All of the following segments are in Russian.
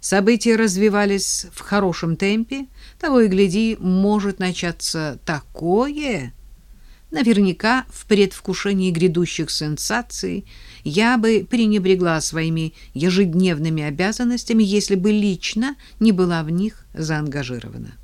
События развивались в хорошем темпе, того и гляди, может начаться такое. Наверняка в предвкушении грядущих сенсаций я бы пренебрегла своими ежедневными обязанностями, если бы лично не была в них заангажирована.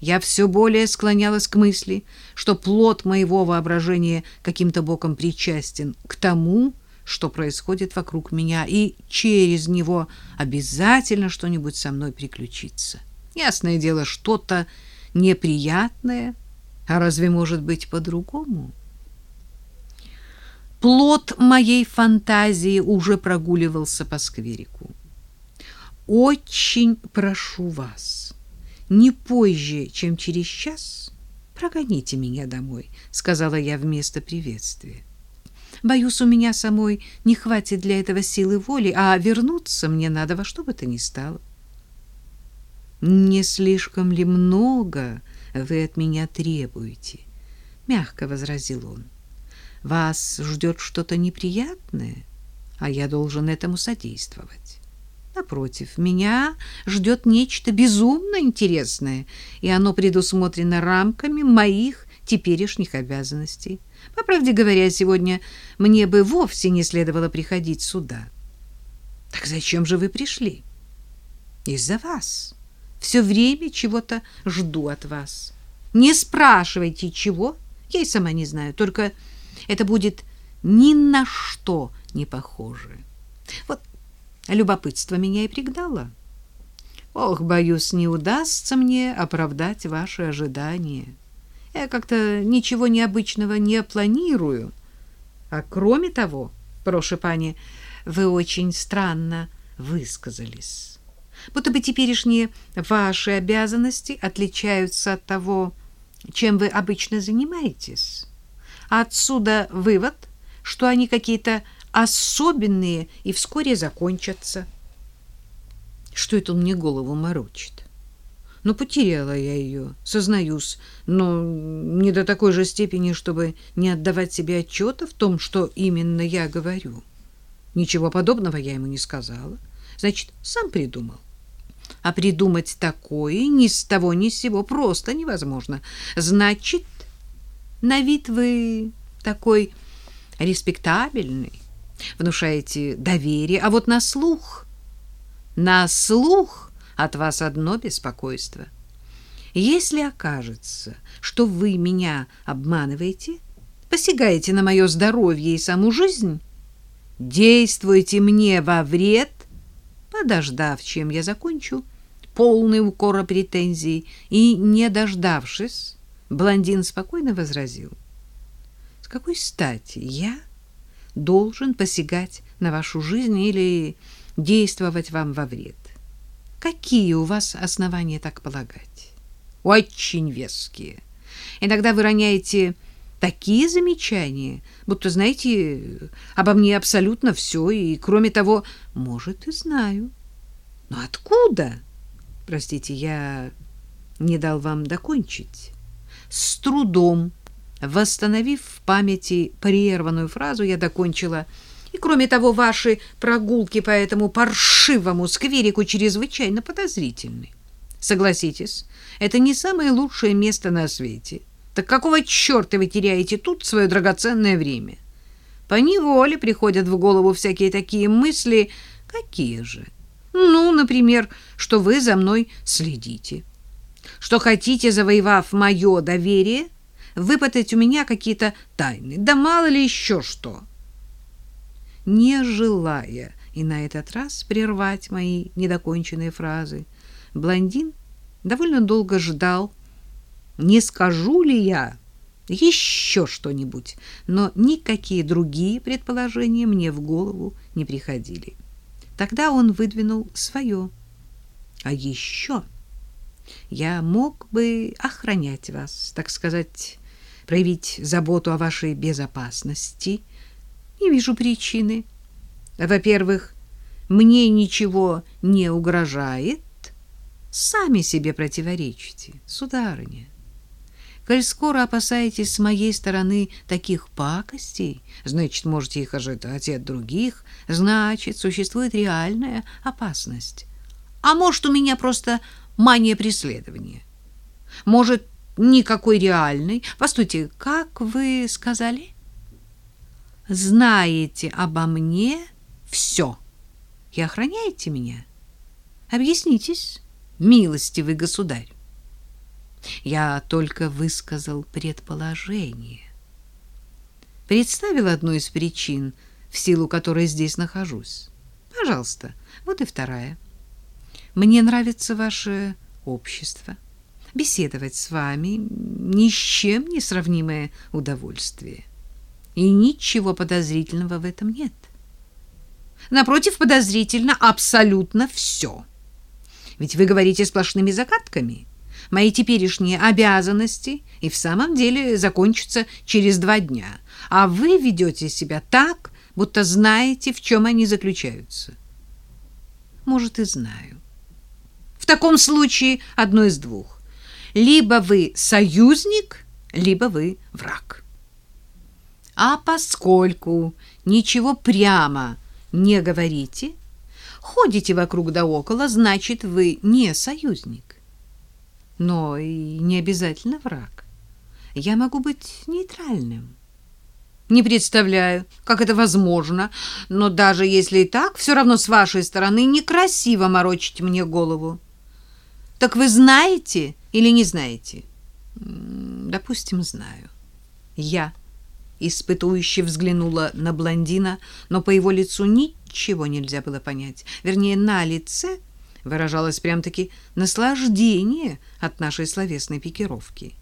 Я все более склонялась к мысли, что плод моего воображения каким-то боком причастен к тому, что происходит вокруг меня, и через него обязательно что-нибудь со мной приключится. Ясное дело, что-то неприятное, а разве может быть по-другому? Плод моей фантазии уже прогуливался по скверику. Очень прошу вас, не позже, чем через час, прогоните меня домой, сказала я вместо приветствия. Боюсь, у меня самой не хватит для этого силы воли, а вернуться мне надо во что бы то ни стало. Не слишком ли много вы от меня требуете? мягко возразил он. Вас ждет что-то неприятное, а я должен этому содействовать. Напротив, меня ждет нечто безумно интересное, и оно предусмотрено рамками моих теперешних обязанностей. По правде говоря, сегодня мне бы вовсе не следовало приходить сюда. Так зачем же вы пришли? Из-за вас. Все время чего-то жду от вас. Не спрашивайте, чего, я и сама не знаю, только это будет ни на что не похоже. Вот любопытство меня и пригнало. Ох, боюсь, не удастся мне оправдать ваши ожидания. Я как-то ничего необычного не планирую. А кроме того, прошу пани, вы очень странно высказались. Будто бы теперешние ваши обязанности отличаются от того, чем вы обычно занимаетесь. Отсюда вывод, что они какие-то особенные и вскоре закончатся. Что это он мне голову морочит? Ну, потеряла я ее, сознаюсь, но не до такой же степени, чтобы не отдавать себе отчета в том, что именно я говорю. Ничего подобного я ему не сказала. Значит, сам придумал. А придумать такое ни с того ни с сего просто невозможно. Значит, на вид вы такой респектабельный, внушаете доверие, а вот на слух... На слух от вас одно беспокойство. Если окажется, что вы меня обманываете, посягаете на мое здоровье и саму жизнь, действуйте мне во вред, подождав, чем я закончу, полный укора претензий, и, не дождавшись, блондин спокойно возразил. С какой стати я должен посягать на вашу жизнь или действовать вам во вред? Какие у вас основания так полагать? Очень веские. Иногда вы роняете такие замечания, будто знаете обо мне абсолютно все, и, кроме того, может, и знаю. Но откуда? Простите, я не дал вам докончить. С трудом, восстановив в памяти прерванную фразу, я докончила — и, кроме того, ваши прогулки по этому паршивому скверику чрезвычайно подозрительны. Согласитесь, это не самое лучшее место на свете. Так какого черта вы теряете тут свое драгоценное время? По неволе приходят в голову всякие такие мысли. Какие же? Ну, например, что вы за мной следите. Что хотите, завоевав мое доверие, выпытать у меня какие-то тайны. Да мало ли еще что не желая и на этот раз прервать мои недоконченные фразы. Блондин довольно долго ждал, не скажу ли я еще что-нибудь, но никакие другие предположения мне в голову не приходили. Тогда он выдвинул свое. А еще я мог бы охранять вас, так сказать, проявить заботу о вашей безопасности не вижу причины. Во-первых, мне ничего не угрожает. Сами себе противоречите, сударыня. Коль скоро опасаетесь с моей стороны таких пакостей, значит, можете их ожидать и от других, значит, существует реальная опасность. А может, у меня просто мания преследования. Может, никакой реальной. Постойте, как вы сказали? Знаете обо мне все и охраняете меня. Объяснитесь, милостивый государь. Я только высказал предположение. Представил одну из причин, в силу которой здесь нахожусь. Пожалуйста, вот и вторая. Мне нравится ваше общество. Беседовать с вами ни с чем не сравнимое удовольствие. И ничего подозрительного в этом нет. Напротив, подозрительно абсолютно все. Ведь вы говорите сплошными загадками. Мои теперешние обязанности и в самом деле закончатся через два дня, а вы ведете себя так, будто знаете, в чем они заключаются. Может, и знаю. В таком случае одно из двух. Либо вы союзник, либо вы враг. А поскольку ничего прямо не говорите, ходите вокруг да около, значит, вы не союзник. Но и не обязательно враг. Я могу быть нейтральным. Не представляю, как это возможно, но даже если и так, все равно с вашей стороны некрасиво морочить мне голову. Так вы знаете или не знаете? Допустим, знаю. Я испытующе взглянула на блондина, но по его лицу ничего нельзя было понять. Вернее, на лице выражалось прям-таки наслаждение от нашей словесной пикировки.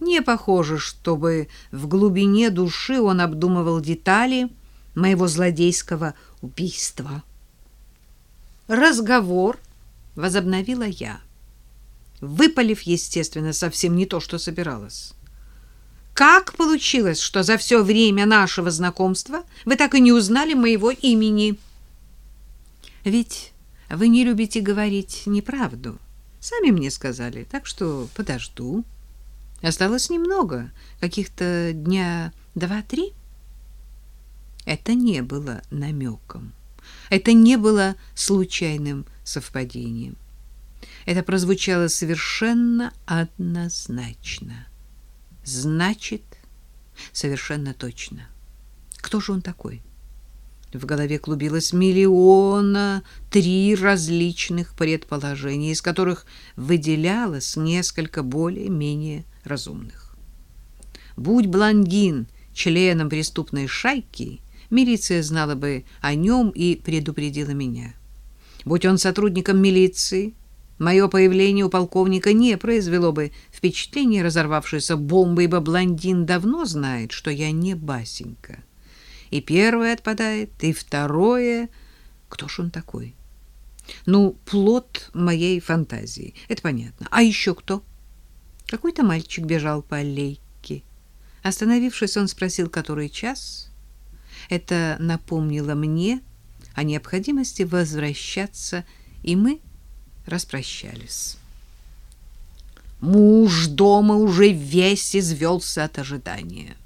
Не похоже, чтобы в глубине души он обдумывал детали моего злодейского убийства. Разговор возобновила я, выпалив, естественно, совсем не то, что собиралась. Как получилось, что за все время нашего знакомства вы так и не узнали моего имени? Ведь вы не любите говорить неправду. Сами мне сказали, так что подожду. Осталось немного, каких-то дня два-три. Это не было намеком. Это не было случайным совпадением. Это прозвучало совершенно однозначно. Значит, совершенно точно. Кто же он такой? В голове клубилось миллиона три различных предположений, из которых выделялось несколько более-менее разумных. Будь блондин членом преступной шайки, милиция знала бы о нем и предупредила меня. Будь он сотрудником милиции, Мое появление у полковника не произвело бы впечатления разорвавшейся бомбы, ибо блондин давно знает, что я не Басенька. И первое отпадает, и второе... Кто ж он такой? Ну, плод моей фантазии, это понятно. А еще кто? Какой-то мальчик бежал по аллейке. Остановившись, он спросил, который час. Это напомнило мне о необходимости возвращаться, и мы распрощались. Муж дома уже весь извелся от ожидания.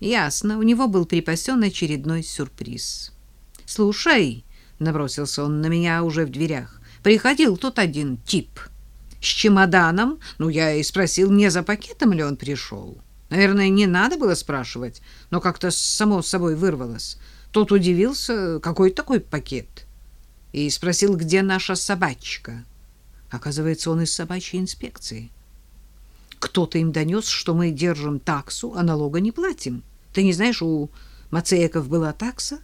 Ясно, у него был припасен очередной сюрприз. «Слушай», — набросился он на меня уже в дверях, — «приходил тут один тип с чемоданом. Ну, я и спросил, не за пакетом ли он пришел. Наверное, не надо было спрашивать, но как-то само собой вырвалось. Тот удивился, какой такой пакет» и спросил, где наша собачка. Оказывается, он из собачьей инспекции. Кто-то им донес, что мы держим таксу, а налога не платим. Ты не знаешь, у Мацеяков была такса?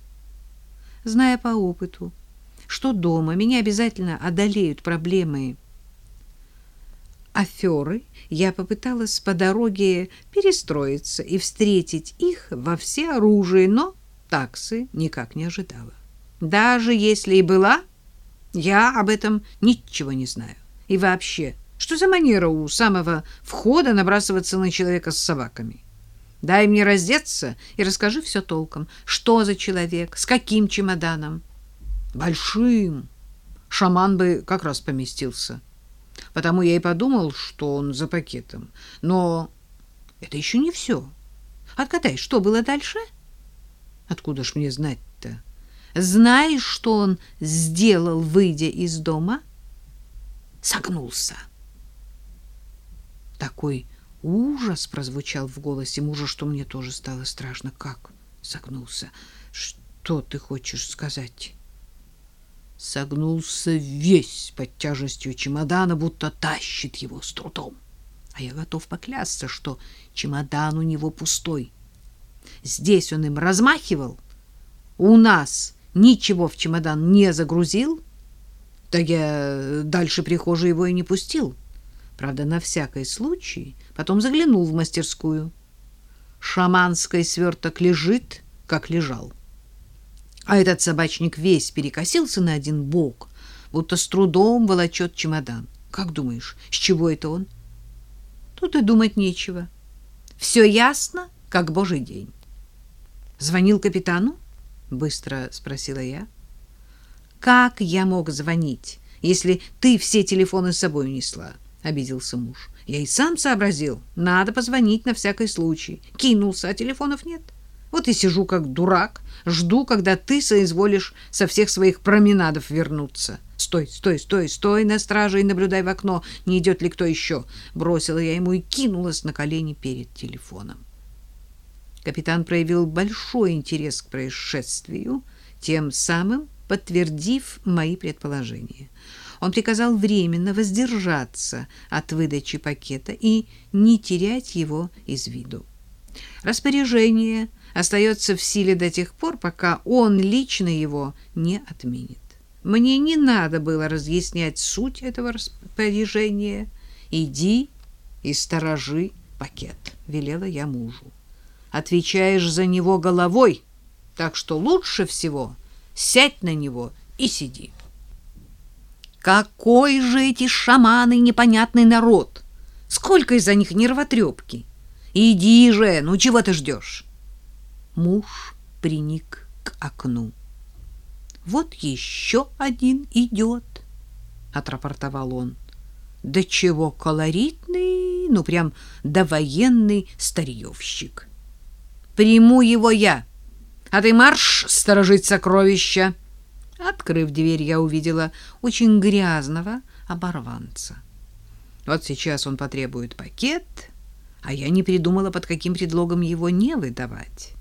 Зная по опыту, что дома меня обязательно одолеют проблемы аферы, я попыталась по дороге перестроиться и встретить их во всеоружии, но таксы никак не ожидала. Даже если и была, я об этом ничего не знаю. И вообще, что за манера у самого входа набрасываться на человека с собаками? Дай мне раздеться и расскажи все толком. Что за человек, с каким чемоданом? Большим. Шаман бы как раз поместился. Потому я и подумал, что он за пакетом. Но это еще не все. Отгадай, что было дальше? Откуда ж мне знать-то? Знаешь, что он сделал, выйдя из дома? согнулся. Такой ужас прозвучал в голосе мужа, что мне тоже стало страшно. Как согнулся? Что ты хочешь сказать? Согнулся весь под тяжестью чемодана, будто тащит его с трудом. А я готов поклясться, что чемодан у него пустой. Здесь он им размахивал, у нас ничего в чемодан не загрузил, так я дальше прихожей его и не пустил. Правда, на всякий случай потом заглянул в мастерскую. Шаманский сверток лежит, как лежал. А этот собачник весь перекосился на один бок, будто с трудом волочет чемодан. Как думаешь, с чего это он? Тут и думать нечего. Все ясно, как божий день. Звонил капитану? Быстро спросила я. Как я мог звонить, если ты все телефоны с собой унесла? обиделся муж. Я и сам сообразил, надо позвонить на всякий случай. Кинулся, а телефонов нет. Вот и сижу как дурак, жду, когда ты соизволишь со всех своих променадов вернуться. Стой, стой, стой, стой на страже и наблюдай в окно, не идет ли кто еще. Бросила я ему и кинулась на колени перед телефоном. Капитан проявил большой интерес к происшествию, тем самым подтвердив мои предположения. Он приказал временно воздержаться от выдачи пакета и не терять его из виду. Распоряжение остается в силе до тех пор, пока он лично его не отменит. Мне не надо было разъяснять суть этого распоряжения. «Иди и сторожи пакет», — велела я мужу отвечаешь за него головой, так что лучше всего сядь на него и сиди. Какой же эти шаманы непонятный народ! Сколько из-за них нервотрепки! Иди же, ну чего ты ждешь? Муж приник к окну. Вот еще один идет, отрапортовал он. Да чего колоритный, ну прям довоенный старьевщик. Приму его я. А ты марш сторожить сокровища. Открыв дверь, я увидела очень грязного оборванца. Вот сейчас он потребует пакет, а я не придумала, под каким предлогом его не выдавать.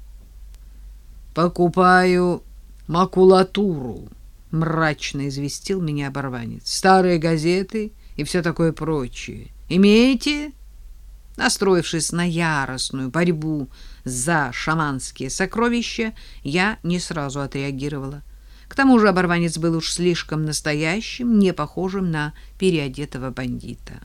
Покупаю макулатуру, мрачно известил меня оборванец. Старые газеты и все такое прочее. Имеете? Настроившись на яростную борьбу за шаманские сокровища, я не сразу отреагировала. К тому же оборванец был уж слишком настоящим, не похожим на переодетого бандита.